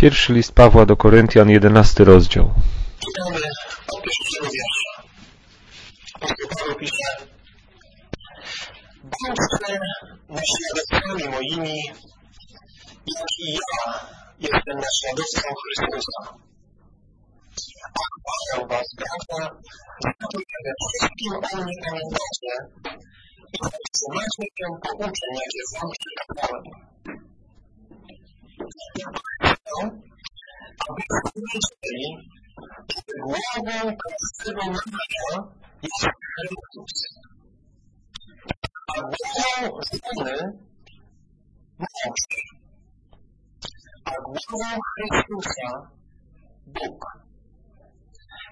Pierwszy list Pawła do Koryntian, jedenasty rozdział. Czytamy od pierwszego wiersza. Paweł pisze Bądźcie naśladowcami moimi, jak i ja jestem naśladowcą Chrystusa. A chwalę was, bracia, za to, że we wszystkim o mnie pamiętacie i zatrzymacie się pouczeń, jakie wam przekazałem. Aby wiedzieli, że głową każdego męża jest Chrystus, a głową żony mąż, a głową Chrystusa Bóg.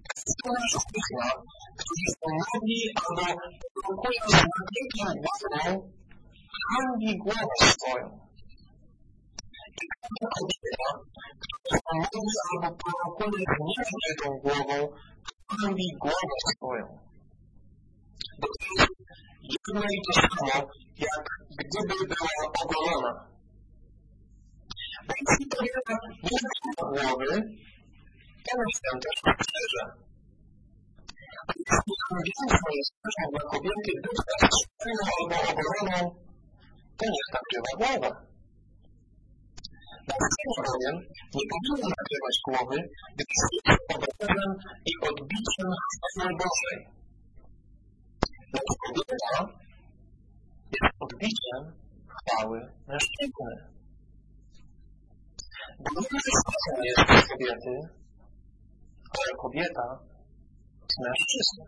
Każdy mężczyzna, którzy są nowi albo produkują z nadmiarem głową, hańbi głowę swoją. Kobieta, która nowi albo prorokuje z niewdziętą głową, hańbi głowę swoją. Bo to jest jedno i to samo, jak gdyby była ogolona. Bo jeśli kobieta nie zaczyna głowy, to następnie szczerze. A jeśli angielską jest też dla kobiety być zastrzeżoną albo ogoloną, to niech nakrywa głowę. Mężczyzna bowiem nie powinien nakrywać głowy, gdyż jest obrazem i odbiciem chwały Bożej. Lecz kobieta jest odbiciem chwały mężczyzny. Mężczyzna jest z kobiety, ale kobieta z mężczyzny.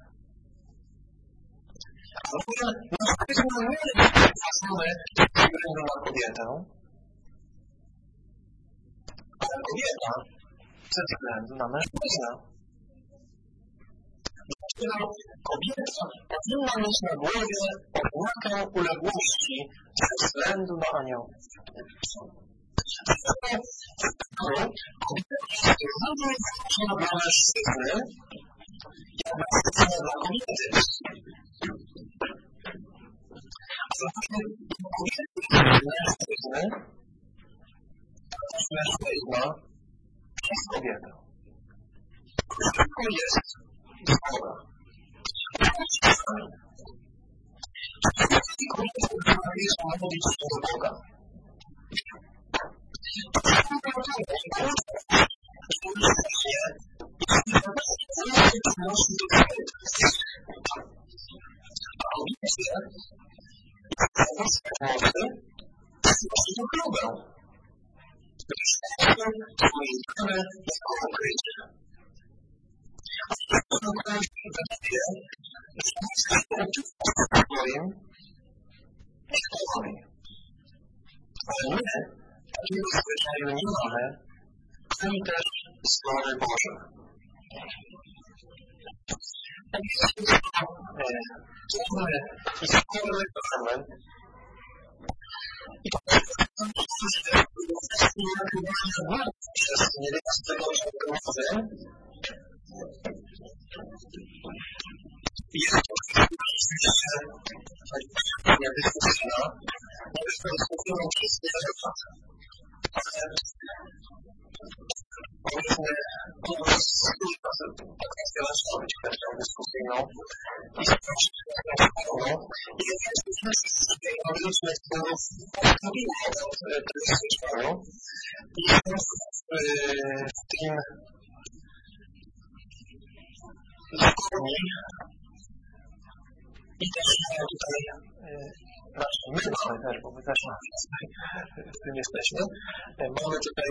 A może mężczyzna nie jest stworzony ze na kobietę, ale kobieta ze względu na mężczyznę. Dlaczego kobieta powinna mieć na głowie oznakę uległości ze względu na anioła? Kobieta jest równie ważna dla mężczyzny, jak mężczyzna dla kobiety. A zatem kobiety mężczyzny, też mężczyzna przez kobietę. Wszystko jest i też tutaj znaczy my mamy też, bo my też w tym jesteśmy, mamy tutaj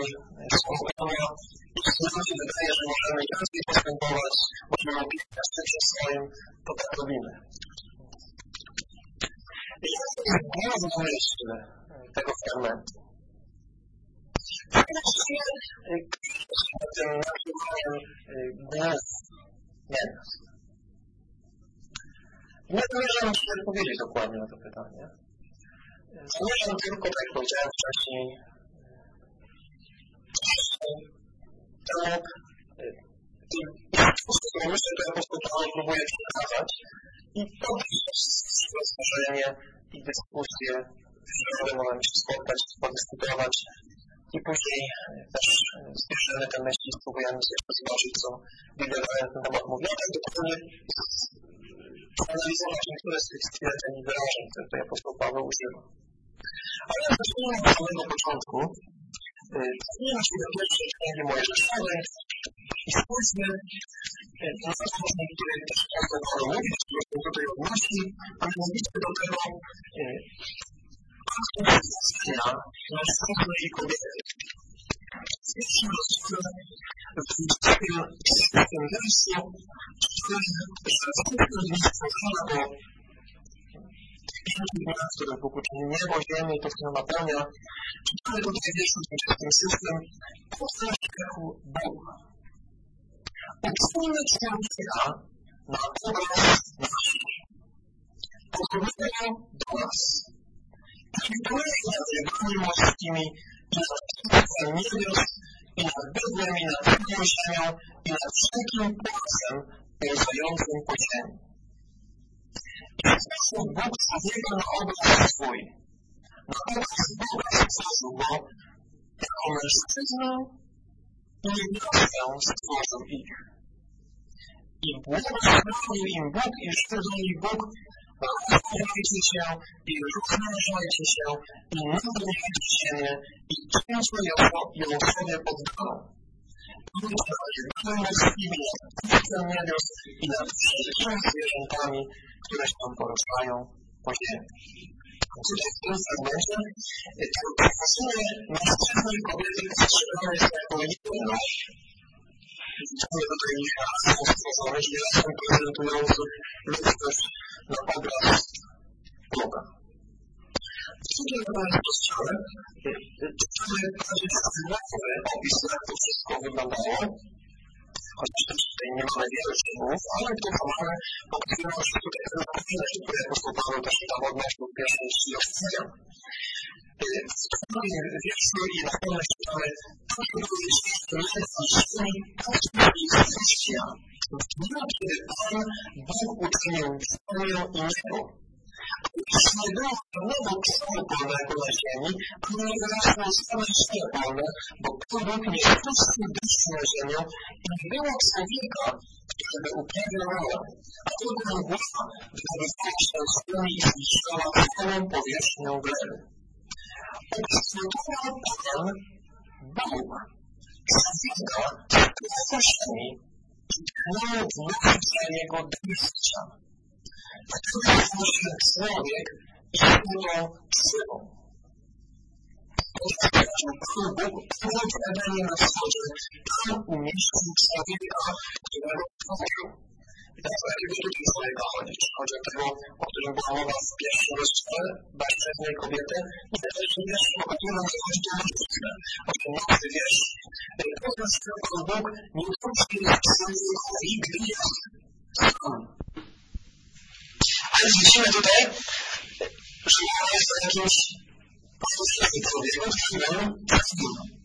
słowa i nam się wydaje, że możemy inaczej postępować, możemy opiekować tym się swoim, to tak robimy. I jest główna myśl tego fragmentu? Właściwie tym nazywaniem głów miast. Nie zamierzam się odpowiedzieć dokładnie na to pytanie. Zamierzam tylko, tak jak powiedziałem wcześniej, temu tym myślę, że apostoł Paweł próbuje przekazać i podnieść stworzenie i dyskusję, w której możemy się spotkać, podyskutować i później też z bierzemy te myśli spróbujemy sobie rozważyć, co Biblia na ten temat mówi, a tak dokładnie przeanalizować niektóre z tych stwierdzeń i wyrażeń, które apostoł Paweł używa. Ale zacznijmy od samego początku. Cofnijmy się do pierwszej księgi Mojżeszowej i spójrzmy na to, o które też apostoł Paweł mówi, do czego się tutaj odnosi, a mianowicie do tego aktu stworzenia mężczyzny i kobiety. Pierwszym rozdziale, w 26 wierszu, czytamy, że wszystko dni stworzone, bo pięciu dniach, które Bóg uczynił niebo, ziemię i to, co napełnia. Czytamy tutaj wierszu 26, po co rzekł Bóg. Uczynimy człowieka na obraz nasz, podobnego do nas. Klikuje nazywami morskimi nad księstwem niebios, i nad i nad całą ziemią, i nad wszelkim płacem pełzającym po ziemi. I stworzył Bóg człowieka na obraz swój. Na obraz Boga stworzył go, jako mężczyznę i niewiastę stworzył ich. I błogosławił im Bóg i szczerzyli Bóg rozwijajcie się i rozmnażajcie się i napełniajcie ziemię i czyńcie ją sobie poddaną. Bądźcie nad morskimi, nad płaszczem niebios i nad wszelkimi zwierzętami, które się poruszają po ziemi. Tutaj w tym fragmencie to stworzenie mężczyzny i kobiety postrzegane jest jako jedność. Widzimy tutaj razem stworzone, czyli razem prezentujący ludzkość na obraz Boga. W drugim rozdziale czytamy bardziej szczegółowy opis, jak to wszystko wyglądało. Też tutaj nie mamy wielu szczegółów, ale to mamy, że tutaj napowinek, który apostoł Paweł też tam odnosił w pierwszej liście do W drugim wierszu i na pewno czytamy, tak były jeszcze ziemi, tak byli chrześcijan. W dniu, kiedy Pan Bóg uczynił ziemię i niebo, nie było krzewu polnego na ziemi, ani nie wyrosło same śnie polne, bo Bóg nie spuścił deszczu na ziemię i nie było człowieka, który by uprawiał rolę, a tylko mgła wydobywała się z ziemi i zniszczała całą powierzchnię gleby. Ukształtował Pan Bóg człowieka z kościami tknął w nocy jego deszcza. Stał się człowiek żywą. Stwierdził Pan Bóg powód Edenie na wschodzie, tam umieścił człowieka, którego. I teraz o jakiego tutaj człowieka chodzi? Czy chodzi o tego, o którym była mowa w pierwszym rozdziale, i kobiety? Nie, to jest wiersz, o którym chodzi o mężczyznę. Osiemnasty wiersz. Ponieważ Pan Bóg nie uczynił człowiekowi, gdy jest sam. Ale widzimy tutaj, że mowa jest o jakimś posłusznym człowieku, którym zaginął.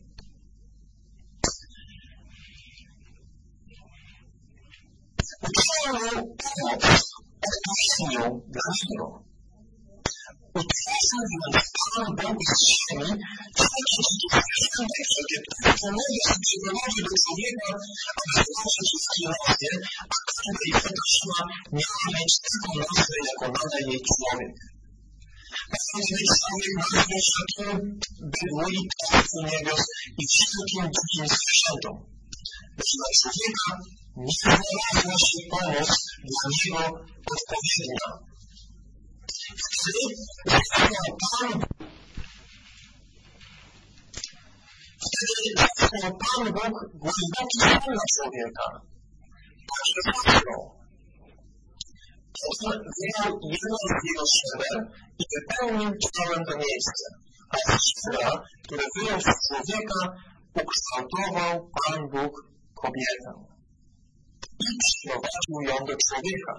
Uczynił pomoc odpowiednią dla niego. Utworzył więc Pan Bóg z ziemi wszelkie zwierzęta i wszelkie ptaki niebie i przyprowadził do człowieka, aby racje, a każda istota siła miała mieć taką nazwę, jaką nada jej człowiek. Być człowiek nazwą wszelkiemu bydłu i ptactwu niebios i wszelkim dzikim zwierzętom. Lecz dla człowieka nie znalazła się pomoc dla niego odpowiednia. Wtedy zachował Pan Wtedy zachował Pan Bóg głęboki sen na człowieka. Także zasnął. Potem wyjął jedną z jego szyber i wypełnił całe to miejsce. A z szybra, które wyjął z człowieka, ukształtował Pan Bóg kobietę. I przyprowadził ją do człowieka.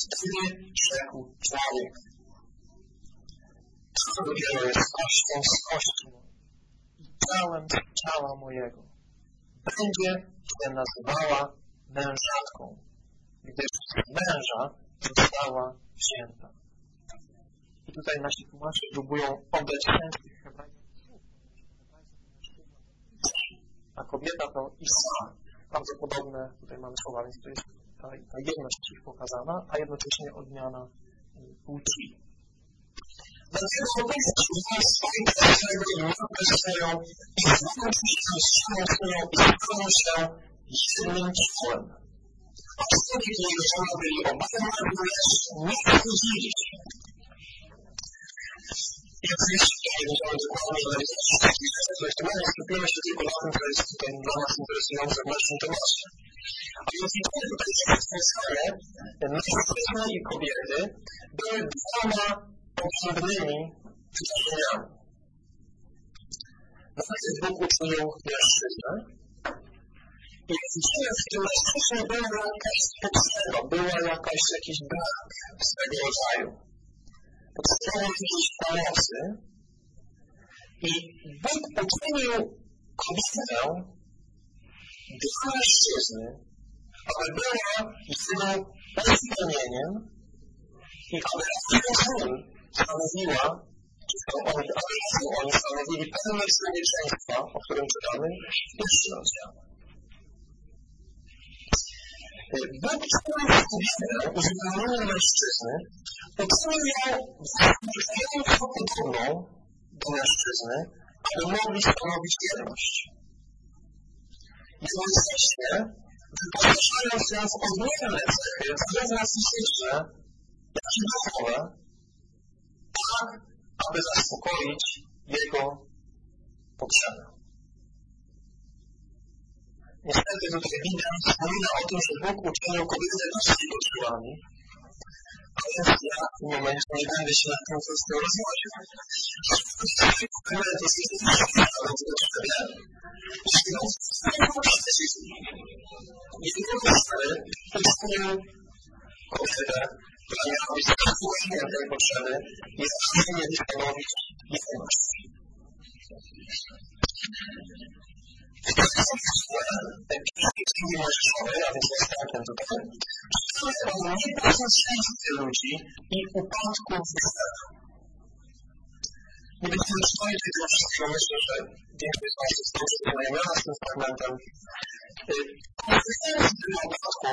Wtedy rzekł człowiek. Dopiero jest kością z kości i ciałem z ciała mojego. Będzie się nazywała mężatką, gdyż z męża została wzięta. I tutaj nasi tłumacze próbują oddać sens tych a kobieta to Isa. Bardzo podobne tutaj mamy słowa, więc to jest ta, ta jedność pokazana, a jednocześnie odmiana płci. Dlatego obecnie jest swoim swego i matkę swoją i się z siłą i stał się jednym ciałem. A człowiek i jego żona byli obaj lecz nie wchodzili i oczywiście nie będziemy dokładnie analizować wszystkich rzeczy, które tu mamy, skupimy się tylko na tym, co jest tutaj dla nas interesujące w naszym temacie. A więc widzimy tutaj rozwiązanie, mężczyzny i kobiety były dwoma odrębnymi stworzeniami. Najpierw Bóg uczynił mężczyznę i widzimy w tym mężczyźnie była jakaś potrzeba, była jakaś, jakiś brak swego rodzaju. Potrzebował jakiejś pomocy. I Bóg uczynił kobietę dla mężczyzny, aby była jego uzupełnieniem i aby razem stanowiła, czy to oni, aby razem oni stanowili pełne człowieczeństwa, o którym czytamy w pierwszym rozdziale. Bóg stworzył kobietę uzupełnieniem mężczyzny, uczynił ją wystarczająco podobną do mężczyzny, aby mogli stanowić jedność. Jednocześnie wyposażając ją w odmienne cechy, zarówno fizyczne, jak i duchowe, aby zaspokoić jego potrzeby. Niestety tutaj Biblia wspomina o tym, że Bóg uczynił kobietę naszymi potrzebami, a więc ja w tym momencie nie będę się nad tą kwestią rozwodził. Ale to kobietę, być zaspokojeniem tej potrzeby zawsze mieli stanowić jedność. Księgi Mojżeszowej, a więc następnym ludzi i upadku w grzechu. Nie będziemy czytali tego wszystkiego, myślę, że większość z Was jest dobrze zaznajomiona z tym fragmentem. Konsekwencje tego upadku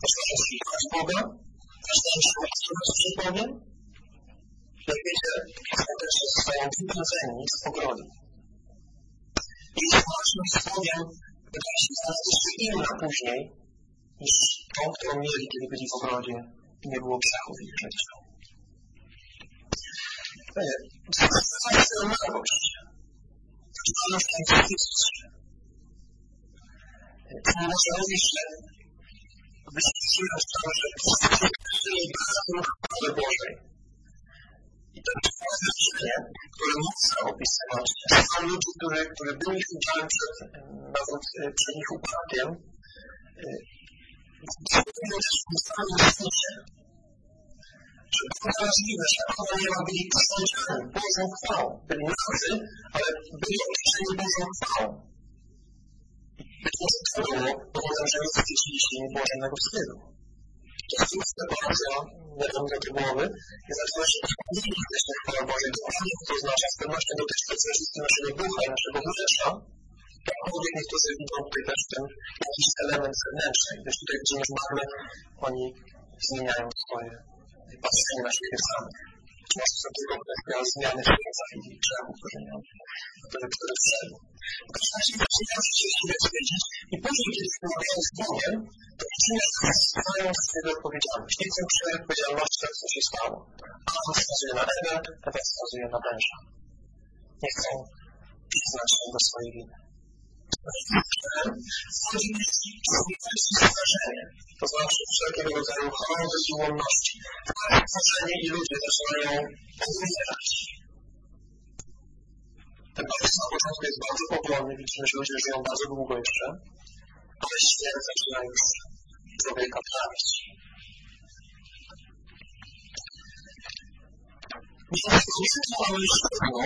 dramatycznej zmianach i zresztą z Bogiem, jest to względnie Książką jest cieszeniem i też ich własnym zdarzeniu ich ciała i ducha. A więc to jest takie kluczowe elementy na kim mam iść z Bogiem. Zaczynasz szukać Boga, zaczynasz szukać przed Bogiem. Jak wiecie, ostatecznie zostają wyprowadzeni z ogrodu. I społeczność z Bogiem wydaje się znaleźć jeszcze inna później niż tą, którą mieli, kiedy byli w ogrodzie i nie było grzechu w ich życiu. Czytamy w tym fizycznie. To może mówić, że wyświadczyłem szczerze, że wszyscy braku chwały Bożej. I to jest znaczenie, które mocno opisywać. Są ludzie, którzy, którzy byli udziałem przed, nawet przed ich upadkiem, wspomniał też w samym świecie, że było możliwe, że Abrahama byli przesądzeni Bożą chwałą. Byli nadzy, ale byli otoczeni Bożą chwałą. Być może było powodem, że nie wstydzili się nie było żadnego wstydu. To bardzo, nie dam do głowy, i zaczyna się odchodzili właśnie chwała Bożej. Dokładnie to oznacza, z pewnością dotyczy to wszystkim naszego ducha, naszego wnętrza, jakkolwiek niektórzy widzą tutaj też ten jakiś element zewnętrzny. Gdyż tutaj widzimy, że mamy, oni zmieniają swoje patrzenie na siebie samych. Są tylko kwestia zmiany i grzechu, który który, wszedł. W każdym razie zaczynają się siebie stwierdzić i później, kiedy współpracują z Bogiem, to widzimy, że mają za siebie odpowiedzialność. Nie chcą przyjąć odpowiedzialności za to, co się stało. Adam wskazuje na Ewę, Ewa wskazuje na męża. Nie chcą przyznać się do swojej winy. Wchodzi w stworzenie, to znaczy wszelkiego rodzaju choroby i ułomności. Takie stworzenie i ludzie zaczynają umierać. Ten proces na początku jest bardzo powolny, widzimy, że ludzie żyją bardzo długo jeszcze, ale śmierć zaczyna już człowieka trawić. Między a mężczyzną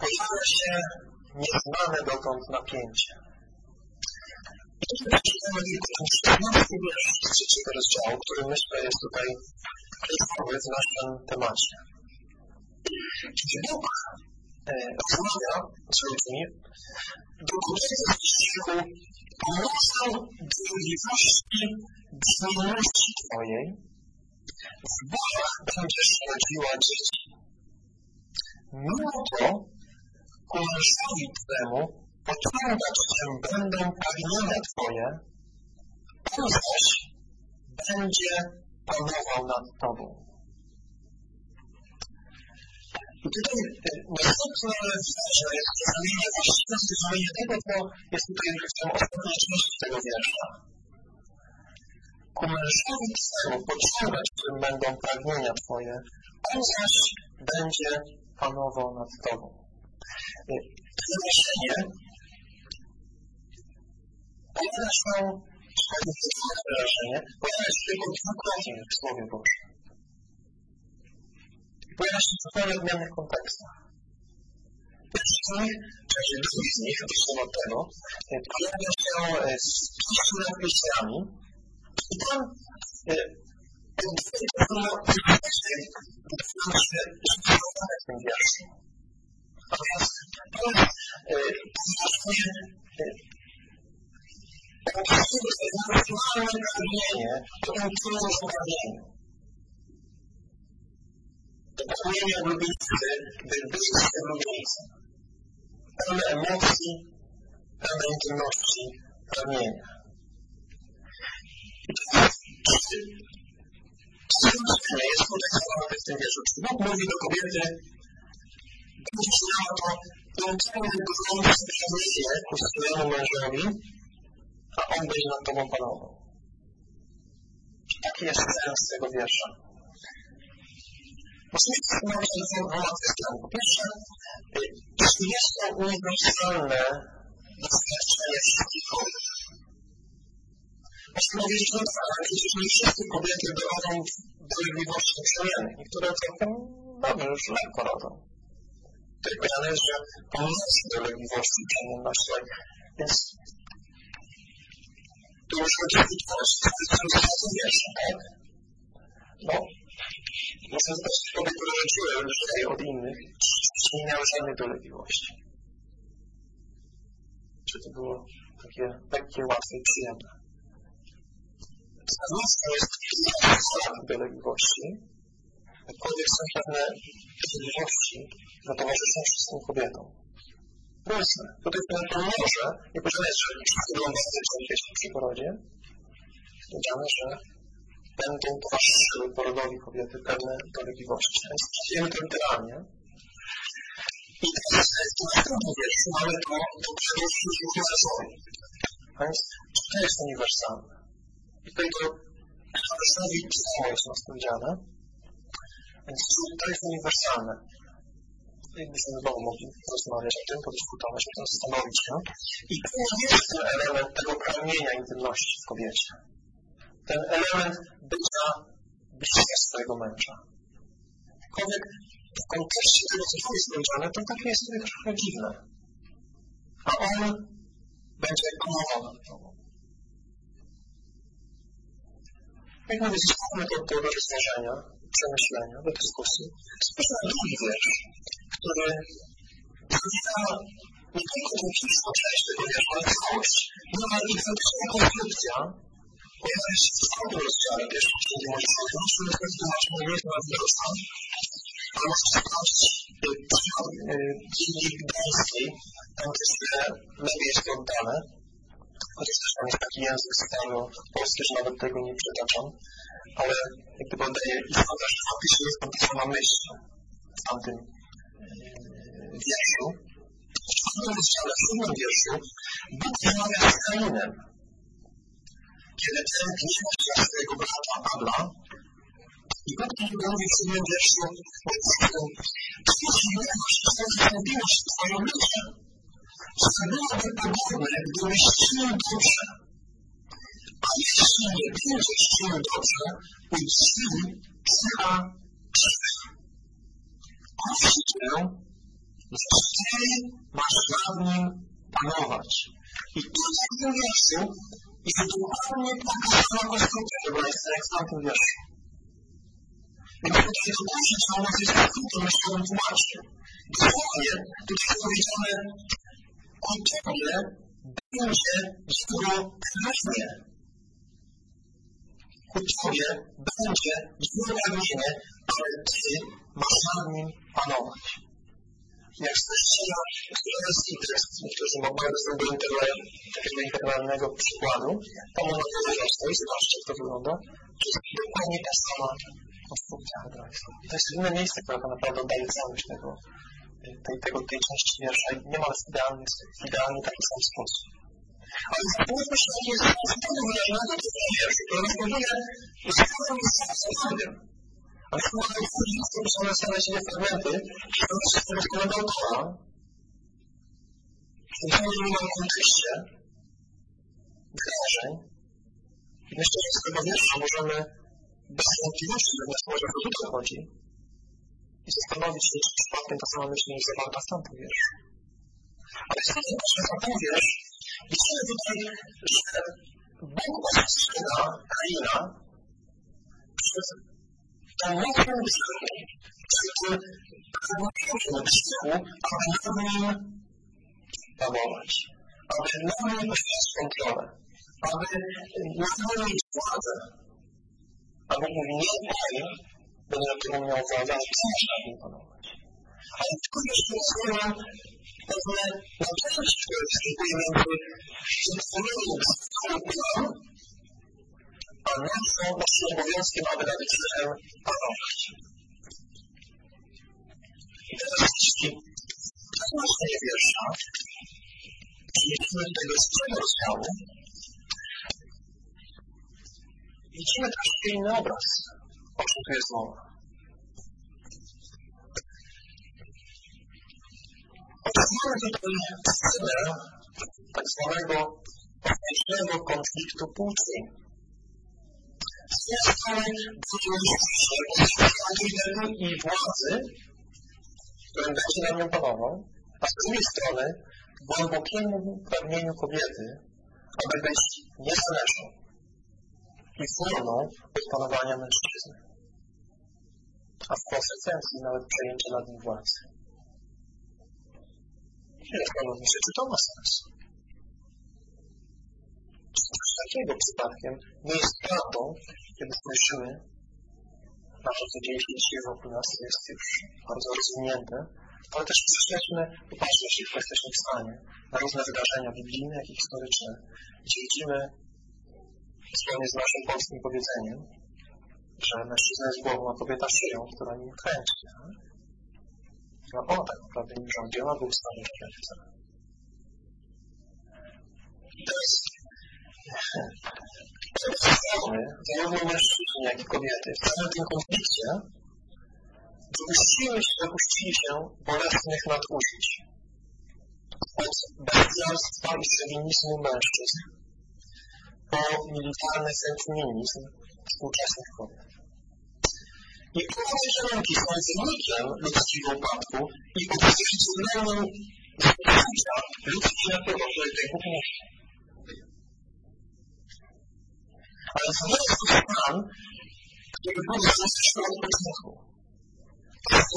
pojawia się nieznane dotąd napięcie. 16 wiersz trzeciego rozdziału, który myślę jest tutaj kluczowy w naszym temacie. Kiedy Bóg e, rozmawia z ludźmi, do kobiety w grzechu pomocą dolegliwości brzmienności Twojej w bólach będziesz rodziła dzieci. Mimo to ku mężowi Twemu pociągać się będą pragnienia Twoje, on zaś będzie panował nad Tobą. I tutaj następne ważne jest przedstawienie właściwe zrozumienie tego, co jest tutaj w tym ostatniej części tego wiersza. Ku mężowi Twemu pociągać którym będą pragnienia Twoje, on zaś będzie panował nad Tobą. To myślenie pojawia się, takie wyrażenie, pojawia się tylko dwukrotnie w Słowie Bożym. Pojawia się w zupełnie odmiennych kontekstach. Pierwszy z nich, czyli drugi z nich, odnośnie od tego, pojawia się z piśmi napisami i tam odbywa się w tym wierszu. Natomiast to jest emocjonalne pragnienie, to uczucie pragnienie. To pragnienie oblubieńcy, by być oblubieńcem. Pełne emocji, pełne intymności, pragnienia. I to jest tutaj zawarte w tym wierszu. Czy Bóg mówi do kobiety, miała to intymne, gorące pragnienie ku swojemu mężowi, a On będzie nad Tobą panował. Taki jest sens tego wiersza. Musimy się zastanowić nad dwoma kwestiami. Po pierwsze, czy jest to uniwersalne doświadczenie wszystkich kobiet? Musimy powiedzieć, no tak, przecież nie wszystkie kobiety dochodzą dolegliwości przemiennych. Niektóre całkiem dobrze, już lekko rodzą. Jest, że pomimo dolegliwości przemienności, więc to już chodzi o wytworzenie wiersza, tak? No, muszę zadać kobiety, które rodziły lżej od innych, czy nie miały żadnej dolegliwości. Czy to było takie lekkie, łatwe i przyjemne? Znamiastą jest dolegliwości, jakkolwiek są pewne dolegliwości, które towarzyszą wszystkim kobietom. Jasne. Tutaj to może, nie powiedziane że wszystkie będą bezpieczne przy porodzie. Powiedziane, że będą towarzyszyły porodowi kobiety pewne dolegliwości. Więc traktujemy to literalnie. I teraz w następnym wierszu mamy to, to przede uniwersalne. A więc czy to jest uniwersalne? I tutaj to towarzyszowi jest nas powiedziane. Więc to jest uniwersalne? jakbyśmy znowu mogli rozmawiać o tym, podyskutować, o tym zastanowić się. I tu jest ten element tego pragnienia intymności w kobiecie. Ten element bycia bliska swojego męża. Aczkolwiek w kontekście tego, co tu jest powiedziane, to takie jest sobie trochę dziwne. A on będzie panował nad tobą. Jak mówię, to do rozważenia, przemyślenia, do dyskusji. Na drugi wiersz, który zawiera nie tylko tę pierwszą część tego wiersza, ale całość. Nowa identyczna konstrukcja pojawia się w całym rozdziale pierwszej księgi Mojżeszowej. Musimy sobie tłumaczyć na wiersza, ale możecie sprawdzić przykład Księgi Gdańskiej, tam też lepiej jest to oddane. Chociaż też tam jest taki język stary polski, że nawet tego nie przytaczam, ale jak gdyby oddaje istotę, że faktycznie jest sama myśl w tamtym wierszu, w czwartym rozdziale, w siódmym wierszu, Bóg rozmawia z Kainem. Kiedy ten gniewa się na swojego brata Abla, i Bóg mówi w siódmym wierszu, miłość, twoja miłość, twoją myśl, że byłoby podobne, gdybyś czynił dobrze, jeśli nie będzie się dobrze, udzieli psycha czysta. Osi cię, że ty masz nad nim panować. I tutaj w tym wierszu jest dokładnie taka sama konstrukcja hebrajska, jak w tamtym wierszu. Więc tutaj to duże ciało jest skrótem, myślałem tłumaczy. Dosłownie, tutaj jest powiedziane, ku Tobie będzie Jego pragnienie. Ku Tobie będzie pragnienie, ale Ty masz nad nim panować. Jak streszczenia, które jest tekst, niektórzy mają dostęp do internetu, takiego internalnego przykładu, tam można powiedzieć, to i zobaczcie, jak to wygląda, to jest dokładnie ta sama konstrukcja hebrajska. I to jest jedyne miejsce, które tak naprawdę oddaje całość tego, tej, tego, tej części wiersza. Nie ma idealnie, idealnie taki sam sposób. Ale spójrzmy się, jakie jest zupełnie wyraźnego w tym wierszu, które rozpoznuje zupełnie miejscem sobie. Ale skoro to jest napisane same siebie fragmenty, to jest z tego samego autora, w tym samym innym kontekście, wyrażeń, i myślę, że z tego wiersza możemy bez wątpliwości wnioskować, o co tutaj chodzi i zastanowić się, czy przypadkiem ta sama myśl nie jest zawarta w tamtym wierszu. Ale tym, że tamten wiersz, widzimy tutaj, że Bóg ostrzega Kaina przed tą mocną grzechu, przed tym prawomocnym grzechu, aby nad nim panować, aby nad nim posiadać kontrolę, aby nad nim mieć władzę, aby mówi nie Kain, będę na którą miał władzę, ale ty nad nim panować. Ale jeszcze słowa pewne napięcie, które występuje między przetworzeniem Bogiem a naszą, naszym obowiązkiem, aby nad grzechem panować. I teraz jeśli tłumaczenie wiersza przejdziemy do tego trzeciego rozdziału, widzimy troszkę inny obraz, o czym tu jest mowa. Otrzymamy tutaj scenę tak zwanego politycznego konfliktu płci. Z jednej strony autorytetu i władzy, który będzie na nią panował, a z drugiej strony głębokiemu pragnieniu kobiety, aby być niezależną i wolną od panowania mężczyzny, a w konsekwencji nawet przejęcia nad nim władzy. Nie, panowie, czy to ma sens? Coś takiego przypadkiem nie jest prawdą, kiedy spojrzymy na to, co dzieje się dzisiaj wokół nas, jest już bardzo rozwinięte, ale też przyszliśmy popatrzeć, szybko jesteśmy w stanie na różne wydarzenia biblijne, jak i historyczne, gdzie widzimy, zgodnie z naszym polskim powiedzeniem, że mężczyzna jest głową, a kobieta szyją, która nim kręci. No ona tak naprawdę nim rządziła, był stanie kierowca. I to jest strony, zarówno mężczyźni, jak i kobiety, w całym tym konflikcie dopuściły się, dopuścili się bolesnych nadużyć od bestialstwa i szowinizmu mężczyzn po militarny sentymenizm współczesnych kobiet. I owe warunki są wynikiem ludzkiego upadku i odzwierciedleniem życia ludzkiej natury, której Bóg mówi. Ale to nie jest to stan, który Bóg zastosował od początku.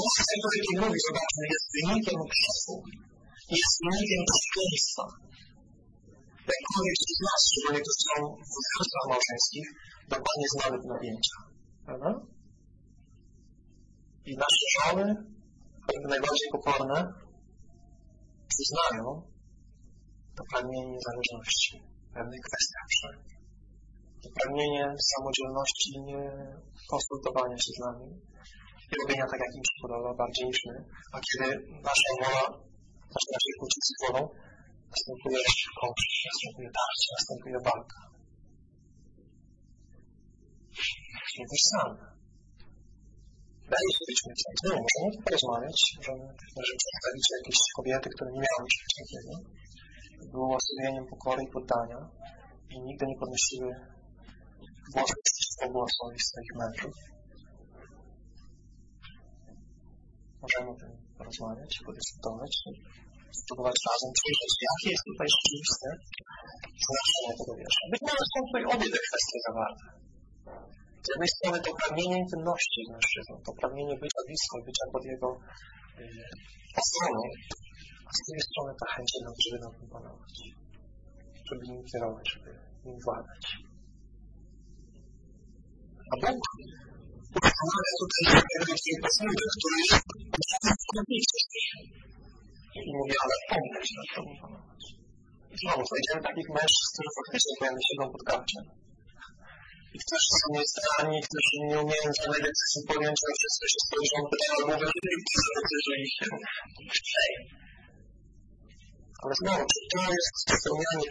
O której tu mówi, zobaczmy, jest wynikiem grzechu, jest wynikiem przekleństwa. Jakkolwiek z nas, szczególnie którzy są w małżeńskich, dokładnie znamy te napięcia. Prawda? I nasze żony, choćby najbardziej pokorne, przyznają to pragnienie niezależności w pewnych kwestiach przynajmniej. To pragnienie samodzielności nie konsultowania się z nami i robienia tak, jak im się podoba, bardziej niż my. A kiedy nasza wola, znaczy naszej kłócicy wolą, następuje konflikt, następuje tarcie, następuje walka. Też sam. Daje się być. No, możemy porozmawiać, możemy, możemy przedstawić jakieś kobiety, które nie miały czegoś takiego. Było uosobieniem pokory i poddania i nigdy nie podnosiły może przeciwko głosowi swoich mężów. Możemy o tym porozmawiać, podyskutować, spróbować razem przyjrzeć, jakie jest tutaj rzeczywiste znaczenie tego wiersza. Być może są tutaj obie te kwestie zawarte. Z jednej strony to pragnienie intymności z mężczyzną, to pragnienie bycia blisko, bycia pod jego yy, osłoną, a z drugiej strony ta chęć jednak, żeby nam tym panować, żeby nim kierować, żeby nim władać. A Bóg ustanawia tutaj rodzaj posługi, który jest tym. I mówi, ale pomóż na to panować. Znowu znajdziemy takich mężczyzn, którzy faktycznie pojawią się pod karciem i którzy są niezdani, którzy nie umieją żadnej decyzji podjąć, a wszyscy się spojrzą, pytają, nigdy nie decyzuje się wcześniej. Ale znowu, czy to jest spełnianie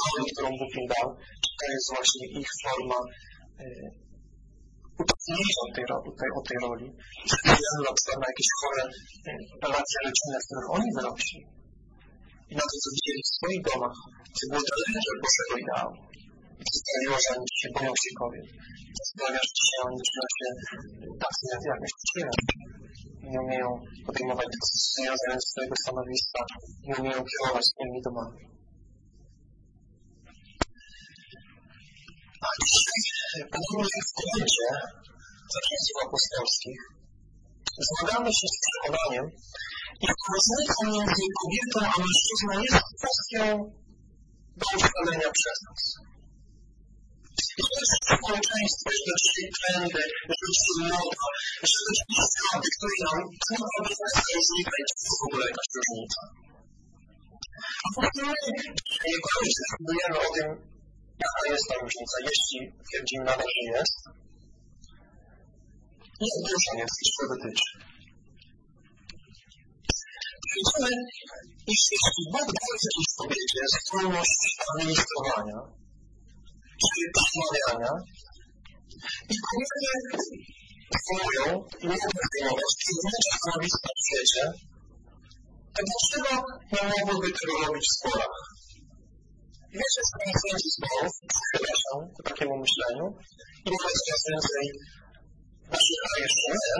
roli, którą Bóg im dał, czy to jest właśnie ich forma yy, utrudnienia tej, tej, o tej roli, czy to na przykład na jakieś chore yy, relacje rodzinne, w których oni wyrośli? I na to, co widzieli w swoich domach, co było dalece od Bożego ideału sprawiło, że oni się boją się kobiet. To sprawia, że dzisiaj oni czują się tacy jak jakimś uczciwym. Nie umieją podejmować decyzji związane z swojego stanowiska, nie umieją kierować swoimi domami. A dzisiaj, podobnie jak w Koryncie, za czasów apostolskich, zmagamy się z przekonaniem, iż różnica między kobietą a mężczyzną jest kwestią do ustalenia przez nas. Jest społeczeństwo, że dzisiaj trendy, że dzisiaj moda, że dzisiaj składy, które nam trudno obecnie znikać, to jest w ogóle jakaś różnica. A potem my jako ludzie decydujemy o tym, jaka jest ta różnica, jeśli twierdzimy nadal, że jest. Jest, iż to dotyczy. Iż jeśli Bóg daje jakiejś kobiecie zdolność administrowania, czyli przemawiania i kobiety tworzą i mogą zdejmować trudniejsze stanowiska w świecie, to dlaczego nie mogłyby tego robić w sporach? Wiecie, że konferencji zborów przychyla się ku takiemu myśleniu i nawet coraz więcej naszych krajów jeszcze nie,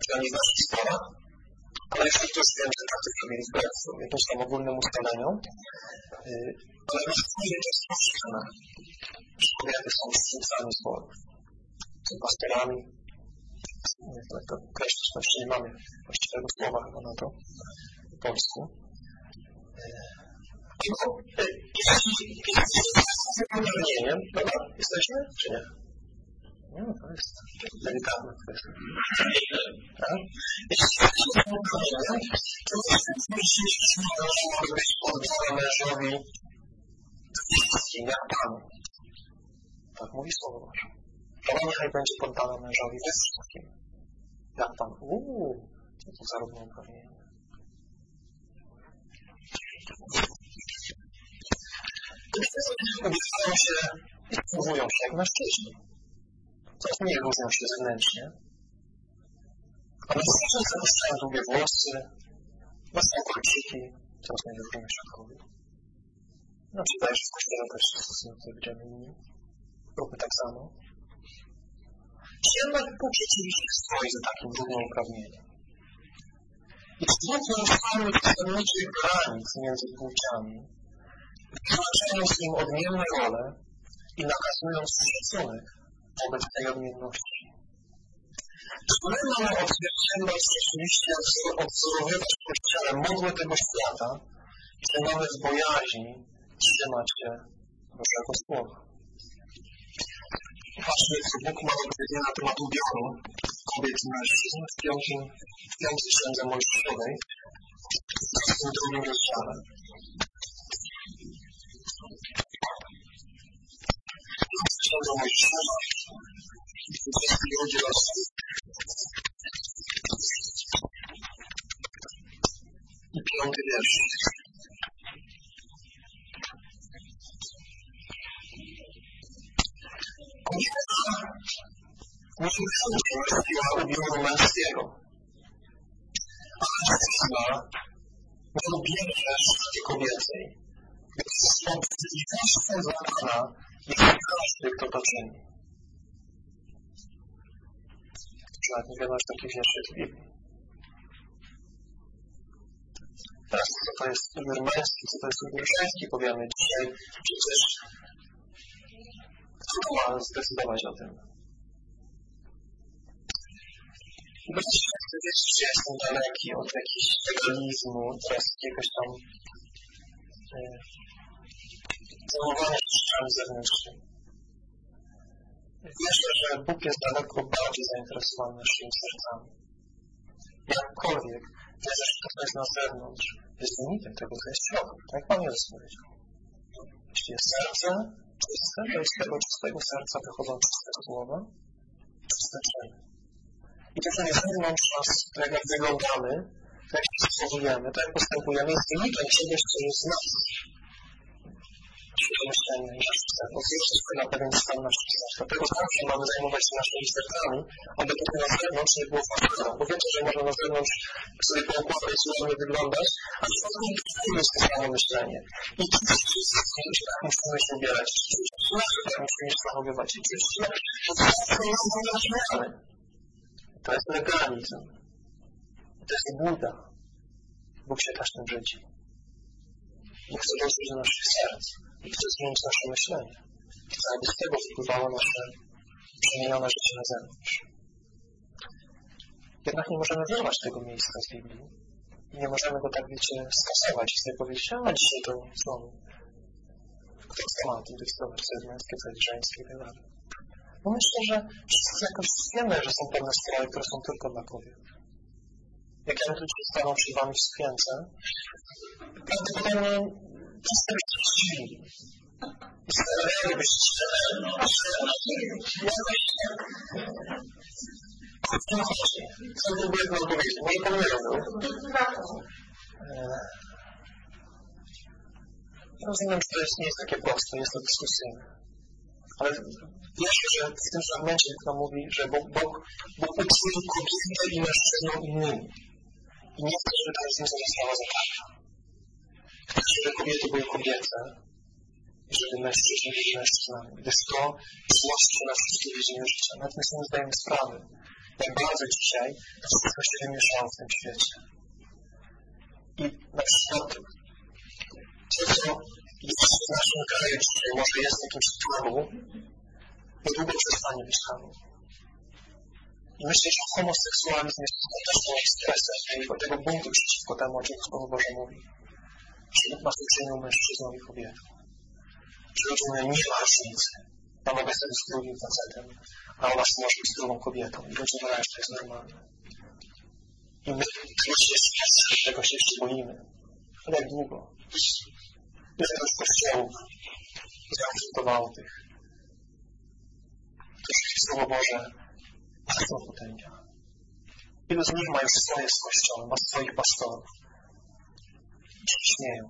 przynajmniej w naszych sporach, ale jeśli ktoś będzie praktycznie mieli wbrew jakimś tam ogólnym ustaleniom, ale na wpływie to jest powszechne, że kobiety są szczytcami zborów, są pastorami, jak to określić, no jeszcze nie mamy właściwego słowa chyba na to po polsku. No, jeśli jest wypełnieniem, prawda? Jesteśmy, czy nie? No, to jest delikatna kwestia. Tak? Jeśli jesteśmy wypełnieniem, to myślicie, że może być poddana mężowi jak Pan. Tak mówi Słowo Boże. Żona niechaj będzie poddana mężowi we wszystkim. Jak Pan. Uuu, co to za równouprawnienie. Ubiegają się i zachowują się jak mężczyźni. Coraz mniej różnią się zewnętrznie. A mężczyźni zapuszczają długie włosy, własne kolczyki, różnią się od kobiet. No czytaj, że w kościele też sobie będziemy inni. Róbmy tak samo. Czy jednak Bóg rzeczywiście stoi za takim równouprawnieniem? I czy Bóg nie ustalił zasadniczych granic między płciami, wyznaczając im odmienne role i nakazując szacunek wobec tej odmienności? My mamy odzwierciedlać rzeczywiście, odzorowywać w Kościele modłę tego świata, czy w bojaźni trzymać się Bożego Słowa. Patrzmy, co Bóg ma do powiedzenia na temat ubioru kobiet i mężczyzn w piątym, księdze Mojżeszowej, w drugim rozdziale. Księga Mojżeszowa, 22 rozdział. I piąty wiersz. Muszę kwestia ubioru męskiego. A mężczyzna miał bierze szatki kobiecej, gdyż obrzydliwością dla Pana Kto to. Czy nawet nie że takich wierszy w Biblii. Teraz co to jest męski, co to jest wybór żeński, powiemy dzisiaj. Przecież kto ma zdecydować o tym? Wiesz, że jestem daleki od jakiegoś legalizmu, teraz jakiegoś tam e, zachowania ścian zewnętrznej. Wierzę, że Bóg jest daleko bardziej zainteresowany naszymi sercami. Jakkolwiek wierzę, że to, jest na zewnątrz, jest wynikiem tego, co jest w środku. Tak jak Pan Jezus powiedział. Jeśli jest serce czyste, to jest z tego czystego serca wychodzą czyste słowa, czyste czyny. I to, co jest zewnątrz nas, to jak wyglądamy, to jak się zachowujemy, to jak postępujemy, jest wynikiem czegoś, co jest z nas. Że odzwierciedla na pewien stan naszych. Dlatego zawsze mamy zajmować się naszymi sercami, aby to na zewnątrz nie było fasadą. Bo wiecie, że można na zewnątrz sobie poukładać, ładnie wyglądać, a w środku nie jest to samo myślenie. I wszyscy tak musimy się ubierać, wszyscy tak musimy się zachowywać. I wszyscy to jest zmiany. To jest legalizm. To jest buda. Bóg się też tym brzydzi. Bóg chce dotrzeć do naszych serc i chce zmienić nasze myślenie. Chce, aby z tego wpływało nasze przemienione życie na zewnątrz. Jednak nie możemy wyrwać tego miejsca z Biblii. I nie możemy go tak, wiecie, skasować i sobie powiedzieć, a dzisiaj to znowu. Kto ma o tym decydować, co jest męskie, co jest żeńskie tak dalej. Bo myślę, że wszyscy jakoś wiemy, że są pewne sprawy, które są tylko dla kobiet. Jak ja tu staną przy Wami w sukience, prawdopodobnie co próbuję Wam powiedzieć? Może pomyliłem. Rozumiem, że to jest, nie jest takie proste, jest to dyskusyjne. Ale wierzę, że w tym fragmencie Bóg mówi, że Bóg, Bóg, Bóg uczynił kobietę i mężczyznę innymi. I nie chce, żeby ta różnica została zatarta. Żeby kobiety były kobiece i żeby mężczyźni byli mężczyznami. Gdyż to złości na wszystkie dziedziny życia. Nawet my sobie zdajemy sprawy, jak bardzo dzisiaj wszystko się wymieszało w tym świecie. I na przykład to, co jest w naszym kraju dzisiaj, może jest jakimś tabu, niedługo przestanie być tabu. I myślę, że homoseksualizm jest skuteczną ekspresją tego, tego buntu przeciwko temu, o czym Słowo Boże mówi. Nas uczynił mężczyzną i kobietą. Uczynił nie ma różnicy. Ja mogę sobie z drugim facetem, a ona może być z drugą kobietą. I ludzie że to jest normalne. I my oczywiście z tego się jeszcze boimy. Ale jak długo? Ile już kościołów zaakceptowało tych, którzy Słowo Boże bardzo potęgia. Wielu z nich ma już swoje z kościołem, ma swoich pastorów. Śmieją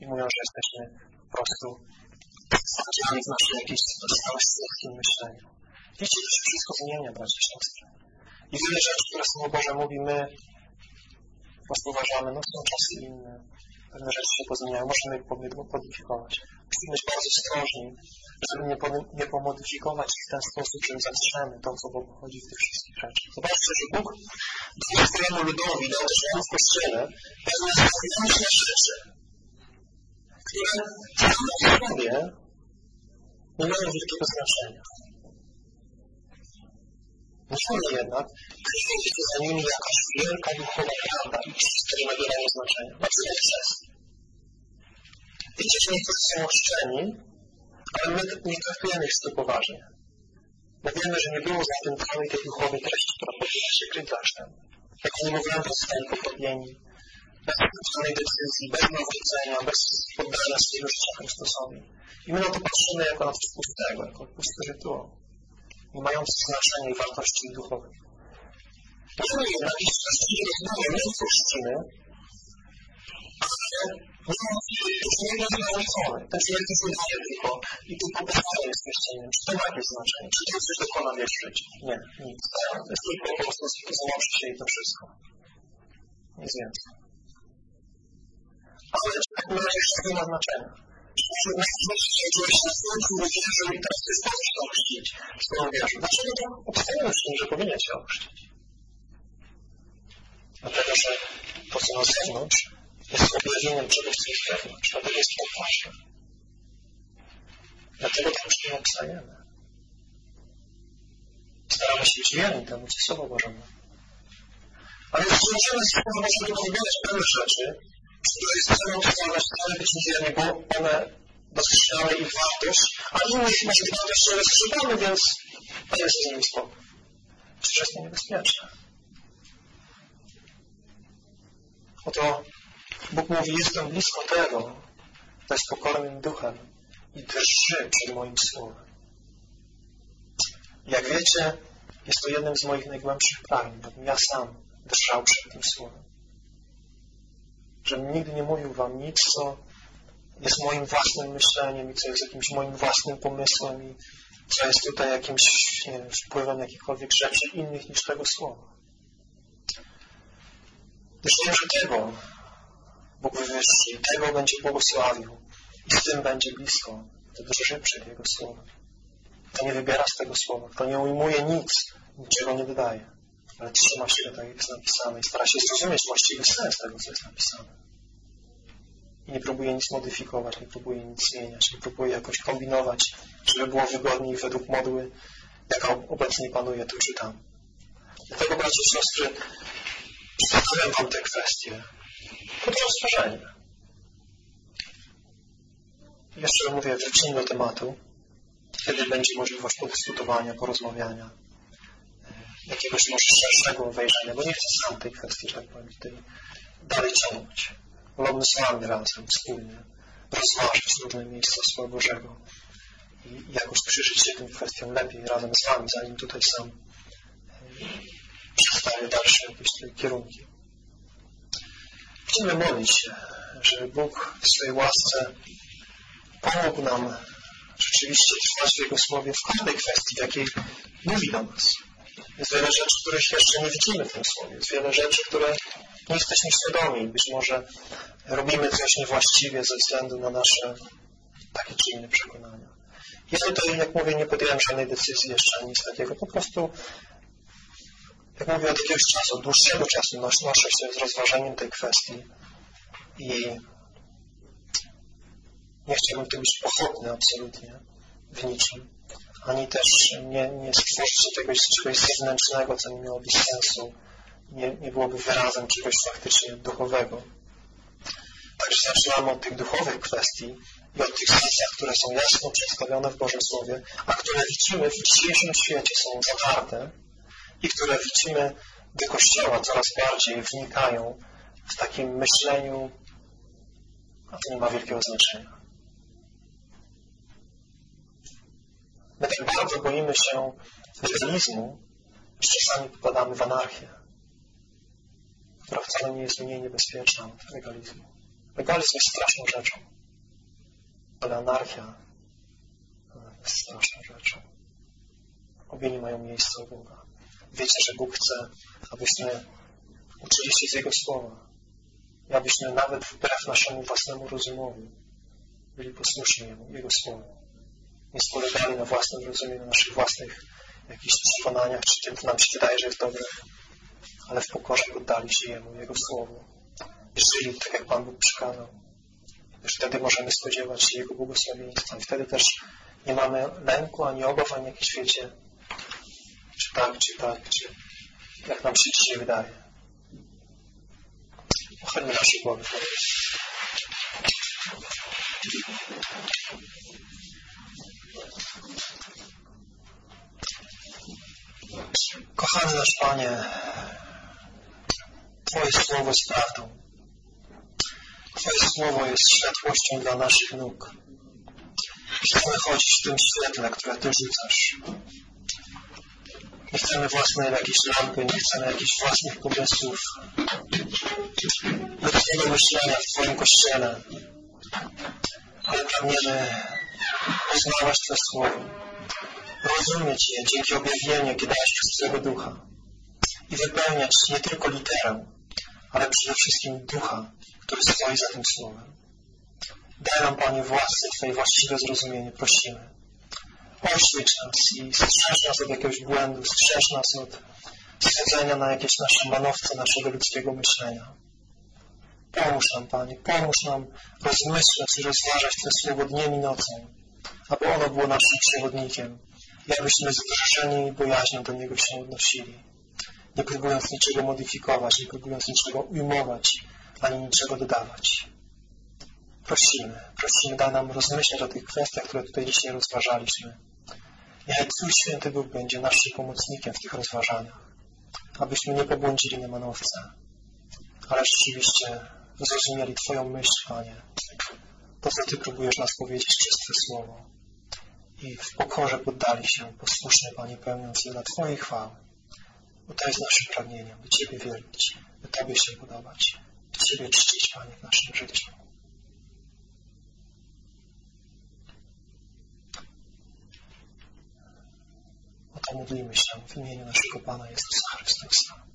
i mówią, że jesteśmy po prostu stawiani w naszej jakiejś stałe w myśleniu. Wiecie, to się wszystko zmienia, bracia i siostry. I wiele rzeczy, które Słowo Boże mówi, my uważamy, no są czasy inne, pewne rzeczy się pozmieniają, możemy je pomodyfikować. Musimy być bardzo ostrożni, żeby nie, nie pomodyfikować ich w ten sposób, że zatrzemy to, co Bogu chodzi w tych wszystkich rzeczach. Zobaczcie, że Bóg swojemu ludowi, dał też w Kościele pewne zewnętrzne rzeczy, które same w sobie nie mają wielkiego znaczenia. Musimy jednak przyjrzeć się za nimi jakaś wielka duchowa prawda i wszystko nie ma wiele znaczenia. Na przykład. Wiecie, że niektórzy są oszczeni, ale my nie traktujemy ich z tym poważnie. Bo wiemy, że nie było za tym całej tej duchowej treści, która powinna się kryć dasztem. Jak oni mówią, to zostali pokornieni, bez żadnej decyzji, bez nawrócenia, bez poddania swojego życia Chrystusowi. I my na to patrzymy jako na coś pustego, jako pusty rytuał nie mające znaczenia i wartości duchowej. Niemniej jednak jest coś, co rozumie nie chrzcimy, ale nie jest nauczony. Ten człowiek nie wydaje tylko i tylko postaje jest chrześcijaninem. Czy to ma jakieś znaczenie? Czy to coś dokona wierzyć? Nie, nic. To jest tylko po prostu złączy się i to wszystko. Nic więcej. Ale w takim razie wszystko nie ma znaczenia. Najważniejsze, że się skończył, wierzył i teraz jest powód się ochrzcić, skoro wierzył. Dlaczego to obstawiamy z tym, że powinien się ochrzcić? Dlatego, że to, co na zewnątrz, jest objawieniem czegoś, co jest wewnątrz. Dlatego jest to ważne. Dlatego tam tym obstajemy. Staramy się być wierni temu, co Słowo Bożemu. Ale jeśli możemy z Słowa Bożego wybierać pewne rzeczy, które chcemy obstawiać, chcemy być wierni, bo one dostrzegały ich wartość, a innych może wartość nie dostrzegamy, więc to jest spokój. Przecież jest niebezpieczne. Oto Bóg mówi, jestem blisko tego, kto jest pokornym duchem i drży przed moim słowem. Jak wiecie, jest to jednym z moich najgłębszych pragnień, bym ja sam drżał przed tym słowem. Żebym nigdy nie mówił wam nic, co jest moim własnym myśleniem i co jest jakimś moim własnym pomysłem i co jest tutaj jakimś nie wiem, wpływem jakichkolwiek rzeczy innych niż tego słowa. Gdyż wiem, że tego Bóg wywyższy tego będzie błogosławił i z tym będzie blisko, to drży przed Jego słowem. To nie wybiera z tego słowa, to nie ujmuje nic, niczego nie dodaje, trzyma się tak, jak jest napisane i stara się zrozumieć właściwy sens tego, co jest napisane. I nie próbuje nic modyfikować, nie próbuje nic zmieniać, nie próbuje jakoś kombinować, żeby było wygodniej według modły, jaka obecnie panuje tu czy tam. Dlatego, bracia i siostry, przedstawiam Wam te kwestie pod rozważenie. Jeszcze mówię, wrócimy do tematu, kiedy będzie możliwość podyskutowania, porozmawiania, jakiegoś może szerszego wejrzenia, bo nie chcę sam tej kwestii, tak powiem, tutaj dalej ciągnąć. Wolałbym z Wami razem, wspólnie rozważyć różne miejsca Słowa Bożego i jakoś przyjrzeć się tym kwestiom lepiej razem z Wami, zanim tutaj sam e, przedstawię dalsze jakieś kierunki. Chcemy modlić się, żeby Bóg w swojej łasce pomógł nam rzeczywiście trwać w Jego Słowie w każdej kwestii, jakiej mówi do nas. Jest wiele rzeczy, których jeszcze nie widzimy w tym Słowie. Jest wiele rzeczy, które nie jesteśmy świadomi. Być może robimy coś niewłaściwie ze względu na nasze takie czy inne przekonania. Ja tutaj, jak mówię, nie podjąłem żadnej decyzji jeszcze, nic takiego. Po prostu jak mówię, od jakiegoś czasu, od dłuższego czasu noszę się z rozważaniem tej kwestii i nie chciałbym tu być pochopny absolutnie w niczym, ani też nie, nie stworzyć czegoś, czegoś zewnętrznego, co nie miałoby sensu, nie, nie byłoby wyrazem czegoś faktycznie duchowego. Także zaczynamy od tych duchowych kwestii i od tych sensach, które są jasno przedstawione w Bożym Słowie, a które widzimy w dzisiejszym świecie, są zawarte i które widzimy, do Kościoła coraz bardziej wnikają w takim myśleniu, a to nie ma wielkiego znaczenia. My tak bardzo boimy się legalizmu, że czasami popadamy w anarchię, która wcale nie jest mniej niebezpieczna od legalizmu. Legalizm jest straszną rzeczą, ale anarchia jest straszną rzeczą. Obie nie mają miejsca u Boga. Wiecie, że Bóg chce, abyśmy uczyli się z Jego słowa i abyśmy nawet wbrew naszemu własnemu rozumowi byli posłuszni Jemu, Jego słowu. Nie spolegali na własnym rozumieniu, na naszych własnych jakichś przekonaniach, czy tym, co nam się wydaje, że jest dobre, ale w pokorze poddali się Jemu, Jego słowu. Jeżeli tak, jak Pan Bóg przykazał. Już wtedy możemy spodziewać się Jego błogosławieństwa i wtedy też nie mamy lęku, ani obaw, ani jak w świecie czy tak, czy tak, czy jak nam się dzisiaj wydaje. Pochylmy nasze głowy. Kochany nasz Panie, Twoje Słowo jest prawdą. Twoje Słowo jest światłością dla naszych nóg. Chcemy chodzić w tym świetle, które Ty rzucasz. Nie chcemy własnej jakiejś lampy, nie chcemy jakichś własnych pomysłów, własnego myślenia w Twoim Kościele, ale pragniemy poznawać Twoje Słowo, rozumieć je dzięki objawieniu, jakie dałeś przez Twojego Ducha i wypełniać nie tylko literę, ale przede wszystkim Ducha, który stoi za tym Słowem. Daj nam, Panie, własne Twoje właściwe zrozumienie, prosimy. Oświeć nas i strzeż nas od jakiegoś błędu, strzeż nas od schodzenia na jakieś nasze manowce naszego ludzkiego myślenia. Pomóż nam, Panie, pomóż nam rozmyślać i rozważać to słowo dniem i nocą, aby ono było naszym przewodnikiem i abyśmy z drżeniem i bojaźnią do niego się odnosili, nie próbując niczego modyfikować, nie próbując niczego ujmować, ani niczego dodawać. Prosimy, prosimy, daj nam rozmyślać o tych kwestiach, które tutaj dzisiaj rozważaliśmy. Niechaj Twój Święty Bóg będzie naszym pomocnikiem w tych rozważaniach, abyśmy nie pobłądzili na manowce, ale rzeczywiście zrozumieli Twoją myśl, Panie, to, co Ty próbujesz nas powiedzieć przez Twoje Słowo i w pokorze poddali się, posłusznie, Panie, pełniąc dla Twojej chwały, bo to jest naszym pragnieniem, by Ciebie wielbić, by Tobie się podobać, by Ciebie czcić, Panie, w naszym życiu. O to modlimy się w imieniu naszego Pana Jezusa Chrystusa.